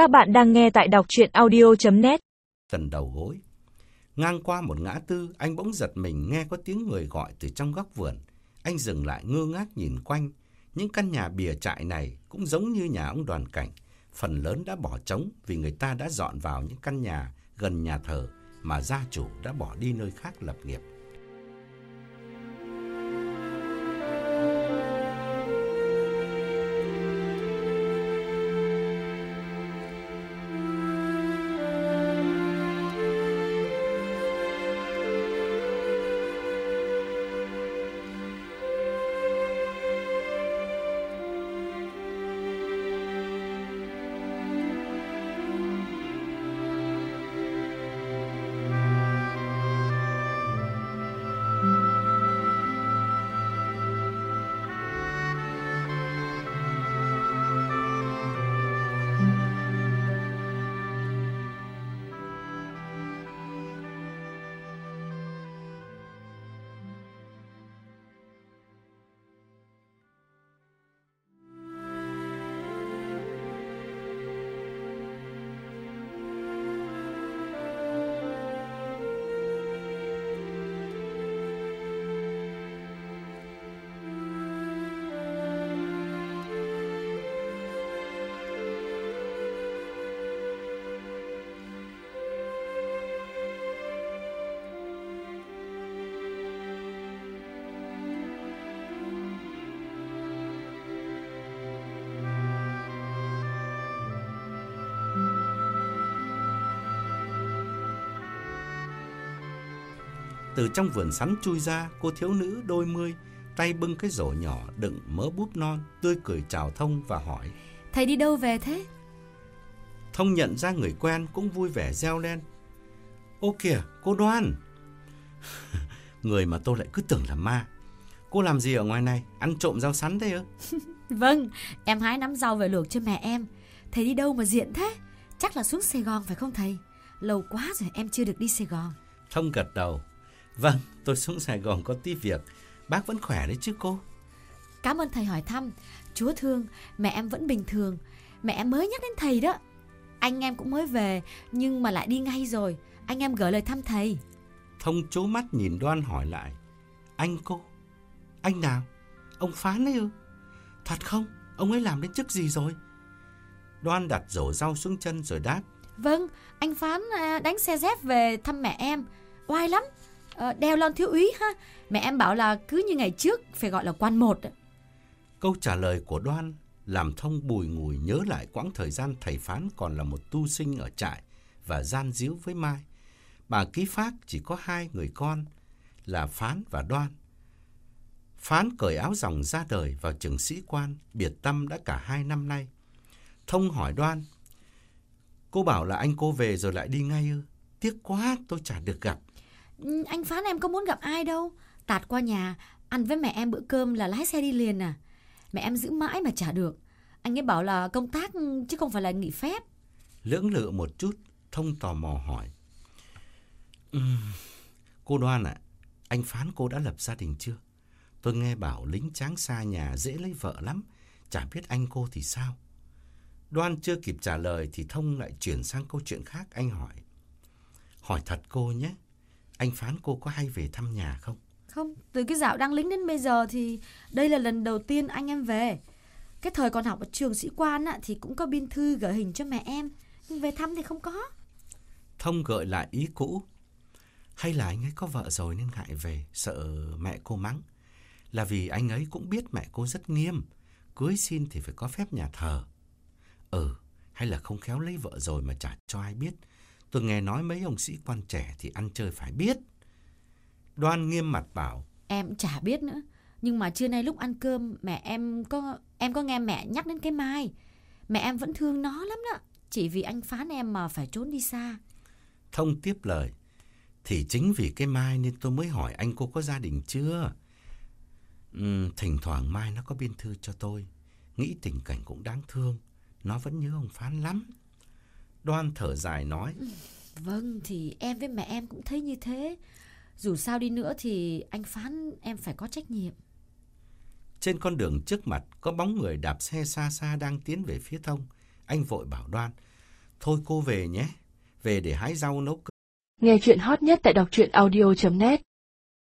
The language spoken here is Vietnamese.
Các bạn đang nghe tại đọc chuyện audio.net Gần đầu gối. Ngang qua một ngã tư, anh bỗng giật mình nghe có tiếng người gọi từ trong góc vườn. Anh dừng lại ngơ ngác nhìn quanh. Những căn nhà bìa trại này cũng giống như nhà ông đoàn cảnh. Phần lớn đã bỏ trống vì người ta đã dọn vào những căn nhà gần nhà thờ mà gia chủ đã bỏ đi nơi khác lập nghiệp. Từ trong vườn sắn chui ra, cô thiếu nữ đôi mươi, tay bưng cái rổ nhỏ đựng mớ búp non, tươi cười chào Thông và hỏi. Thầy đi đâu về thế? Thông nhận ra người quen cũng vui vẻ reo lên. Ô kìa, cô Đoan! người mà tôi lại cứ tưởng là ma. Cô làm gì ở ngoài này? Ăn trộm rau sắn thế ư? Vâng, em hái nắm rau về luộc cho mẹ em. Thầy đi đâu mà diện thế? Chắc là xuống Sài Gòn phải không thầy? Lâu quá rồi em chưa được đi Sài Gòn. Thông gật đầu. Vâng, tôi xuống Sài Gòn có tí việc. Bác vẫn khỏe đấy chứ cô? Cảm ơn thầy hỏi thăm. Chúa thương, mẹ em vẫn bình thường. Mẹ em mới nhắc đến thầy đó. Anh em cũng mới về, nhưng mà lại đi ngay rồi. Anh em gửi lời thăm thầy. Thông chố mắt nhìn Đoan hỏi lại. Anh cô? Anh nào? Ông Phán ấy ư? Thật không? Ông ấy làm đến chức gì rồi? Đoan đặt rổ rau xuống chân rồi đáp. Vâng, anh Phán à, đánh xe dép về thăm mẹ em. Oai lắm. Ờ, đeo lon thiếu úy ha. Mẹ em bảo là cứ như ngày trước phải gọi là quan một. Câu trả lời của Đoan làm Thông bùi ngùi nhớ lại quãng thời gian thầy Phán còn là một tu sinh ở trại và gian díu với Mai. Bà ký phát chỉ có hai người con là Phán và Đoan. Phán cởi áo dòng ra đời vào trường sĩ quan, biệt tâm đã cả hai năm nay. Thông hỏi Đoan, cô bảo là anh cô về rồi lại đi ngay ư? Tiếc quá, tôi chả được gặp. Ừ, anh Phán em có muốn gặp ai đâu. Tạt qua nhà, ăn với mẹ em bữa cơm là lái xe đi liền à. Mẹ em giữ mãi mà chả được. Anh ấy bảo là công tác ừ, chứ không phải là nghỉ phép. Lưỡng lự một chút, Thông tò mò hỏi. uhm, cô Đoan ạ, anh Phán cô đã lập gia đình chưa? Tôi nghe bảo lính tráng xa nhà dễ lấy vợ lắm, chả biết anh cô thì sao? Đoan chưa kịp trả lời thì Thông lại chuyển sang câu chuyện khác, anh hỏi. Hỏi thật cô nhé, anh Phán cô có hay về thăm nhà không? Không, từ cái dạo đang lính đến bây giờ thì đây là lần đầu tiên anh em về. Cái thời còn học ở trường sĩ quan á, thì cũng có biên thư gửi hình cho mẹ em. Nhưng về thăm thì không có. Thông gợi lại ý cũ. Hay là anh ấy có vợ rồi nên ngại về, sợ mẹ cô mắng. Là vì anh ấy cũng biết mẹ cô rất nghiêm, cưới xin thì phải có phép nhà thờ. Ừ, hay là không khéo lấy vợ rồi mà chả cho ai biết. Tôi nghe nói mấy ông sĩ quan trẻ thì ăn chơi phải biết. Đoan nghiêm mặt bảo, Em chả biết nữa. Nhưng mà trưa nay lúc ăn cơm mẹ em có em có nghe mẹ nhắc đến cái Mai. Mẹ em vẫn thương nó lắm đó. Chỉ vì anh phán em mà phải trốn đi xa. Thông tiếp lời. Thì chính vì cái Mai nên tôi mới hỏi anh cô có gia đình chưa? Ừm, thỉnh thoảng Mai nó có biên thư cho tôi. Nghĩ tình cảnh cũng đáng thương. Nó vẫn nhớ ông Phán lắm. Đoan thở dài nói. Vâng thì em với mẹ em cũng thấy như thế. Dù sao đi nữa thì anh phán em phải có trách nhiệm. Trên con đường trước mặt có bóng người đạp xe xa xa đang tiến về phía thông. Anh vội bảo Đoan. Thôi cô về nhé. Về để hái rau nấu cơm. Nghe chuyện hot nhất tại đọc truyện audio.net